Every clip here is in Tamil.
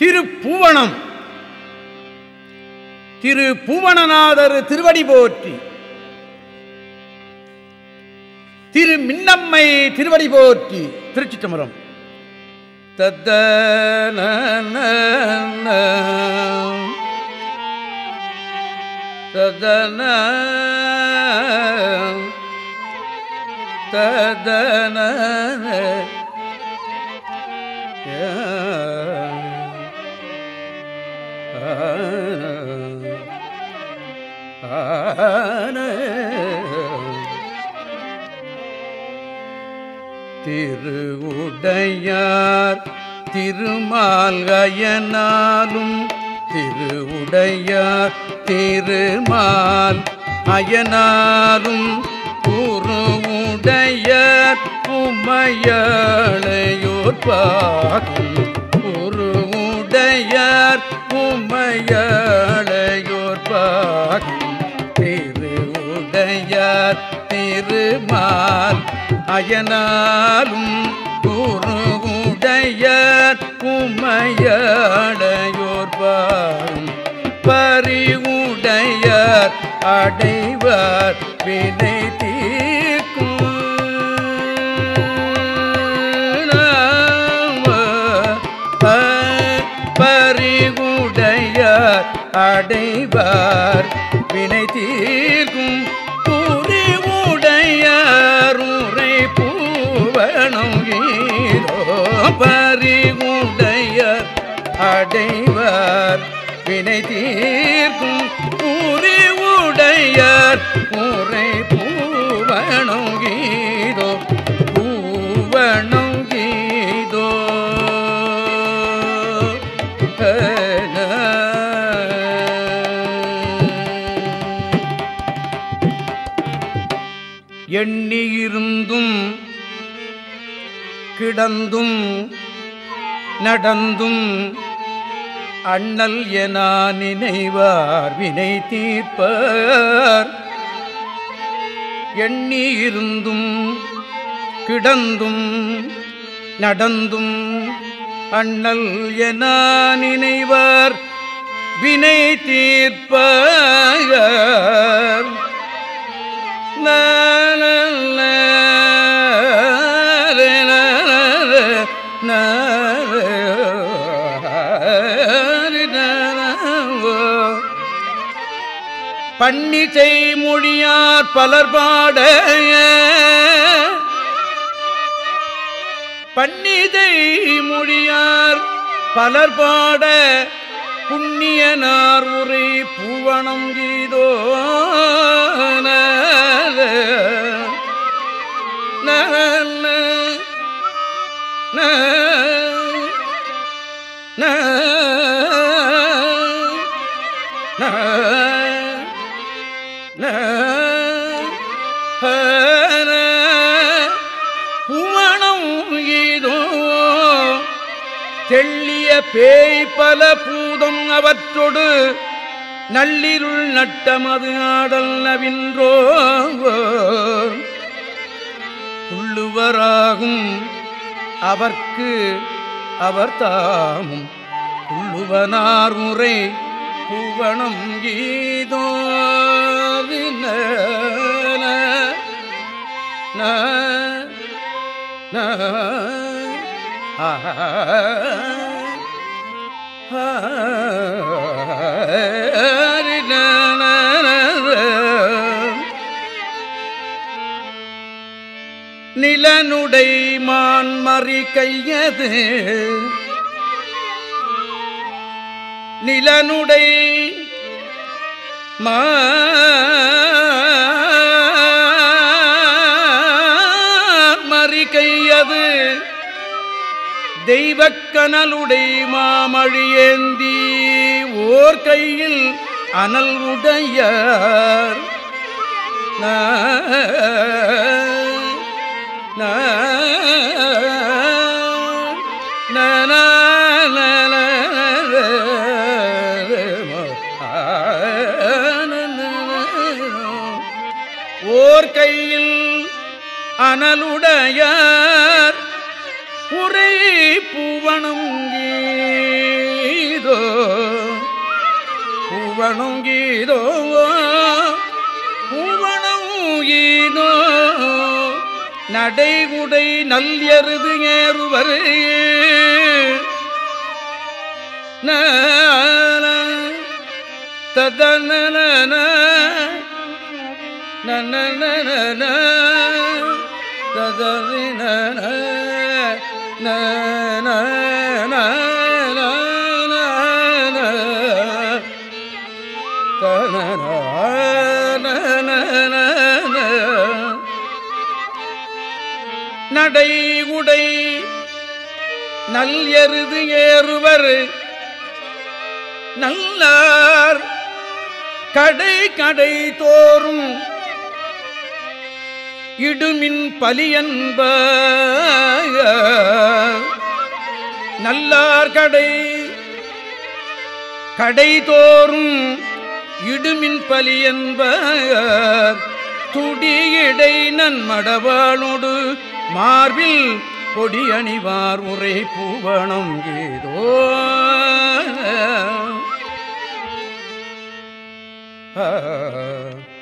திருப்புவனம். திரு பூவனநாதர் திருவடி போற்றி. திரு மின்னம்மை திருவடி போற்றி திருச்சி தமரம் தத்தன ததன ததன திருவுடையார் திருமால்கயனாலும் திருவுடையார் திருமால் அயனாலும் குருவுடையார் உமையாளையோர் பாகும். குருவுடையார் உமையர் ஆயனாலும் குருவுடையார் உமையாளையோர் பாரும். அடைவர் வினை தீர்க்கும். பறிவுடையார் அடைவர் வினை தீர்க்கும். பறிவுடையார் அடைவர். வினை தீர்க்கும் புரிவுடையார் உரை பூவனம் கீதோ பூவனம் எண்ணியிருந்தும் கிடந்தும் நடந்தும் அண்ணல் என நினைவார் வினை தீர்ப்பார். எண்ணி இருந்தும் கிடந்தும் நடந்தும் அண்ணல் என நினைவார் வினை தீர்ப்பார். பன்னிசை மொழியார் பலர் பாட பன்னிசை மொழியார் பலர் பாட புண்ணியனார் உரை பூவணம் கீதோ பேய் பல பூதம் அவற்றொடு நள்ளிருள் நட்டமது ஆடல் நவின்றோ. உள்ளுவராகும் அவர்க்கு அவர் தாமும். உள்ளுவனார் முறை புவனம் கீதோ நிலனுடை மான்மறி கையது. நிலனுடை மா தெய்வக்கனலுடை மாமழியேந்தி ஓர் கையில் அனல் உடையார் ஓர் கையில் அனலுடையார் உரை பூவனங்கி பூவணம் கீதோ நடைகுடை நல்லெருது ஏறுவர் ததன நன ததறின நடை உடை நல் எருது ஏறுவர். நல்லார் கடை கடை தோறும் இடுமின் பலியன்ப நல்லார் கடை கடைதோறும் இடுமின் பலியன்ப துடியடை நன்மடவாளோடு மார்பில் கொடி அணிவார் உரை பூவணம் ஏதோ. ஆ.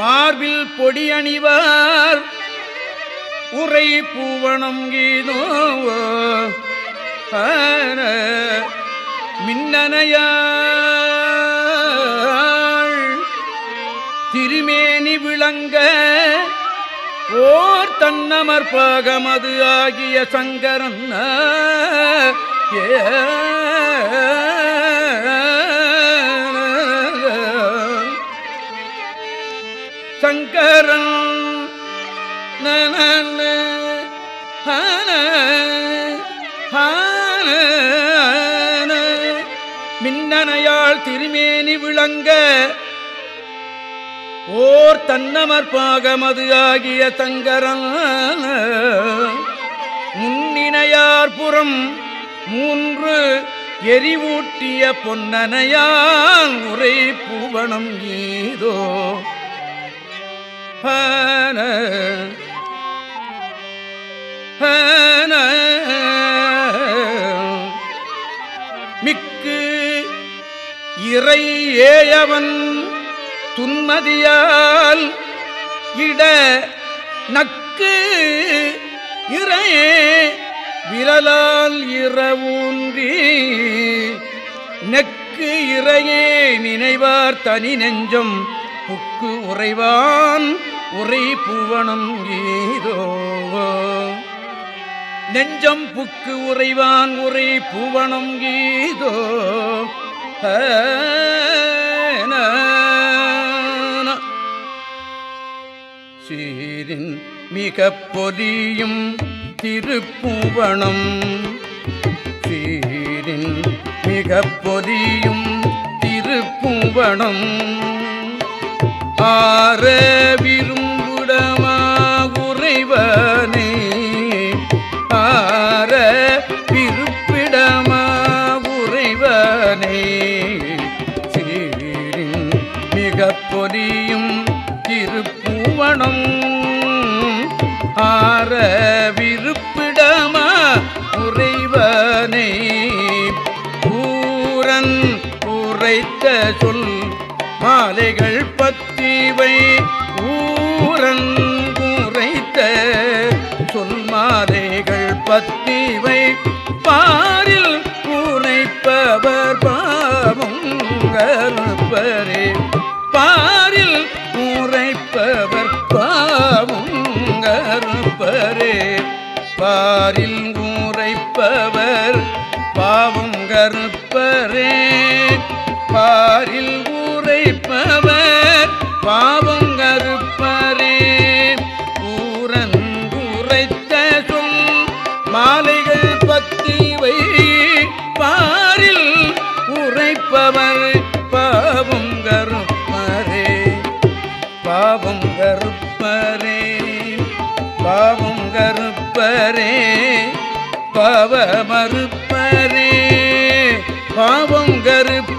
மார்பில் பொடி அணிவார் உரை பூவணம் கீதோ மின்னனையார் திருமேனி ஓர் தன்னமர் பாகமது ஆகிய சங்கரன். ஏ ஓர் தன்னமற்பாகமது ஆகிய தங்கரன். முன்னினையார் புறம் மூன்று எரிவூட்டிய பொன்னனையான் உரை பூவனம் ஏதோ ஹன. மிக்கு இறை ஏயவன் துன்மதியால் இட நக்கு இறையே விரலால் இரவூன்றி நெக்கு இறையே நினைவார் தனி நெஞ்சம் புக்கு உறைவான் உரை பூவனம் ஏதோ. நெஞ்சம் புக்கு உறைவான் உரை பூவனம் கீதோ சீரின் மிக பொதியும் திருப்பூவனம். சீரின் மிக பொதியும் திருப்பூவனம். ஆர மாற விருப்பிடமா உறைவனே? பூரன் உரைத்த சொல் மாலைகள் பத்திவை ஊரன் உரைத்த சொல் மாலைகள் பத்திவை பாரில் உரைப்பவர் பாவம் கருப்பரே. பாரில் பாரில் உரைப்பவர் பாவம் கருப்பரே பாரில் உரைப்பவர் பாவம் கருப்பரே ஊரன் உரைத்த சொல் மாலைகள் பத்திவை பாரில் உரைப்பவர் பாவம் கருப்பரே பாவம் கருப்பரே பாவம் கருப்பரே பவ மறுப்பரே. பாவம் கருப்ப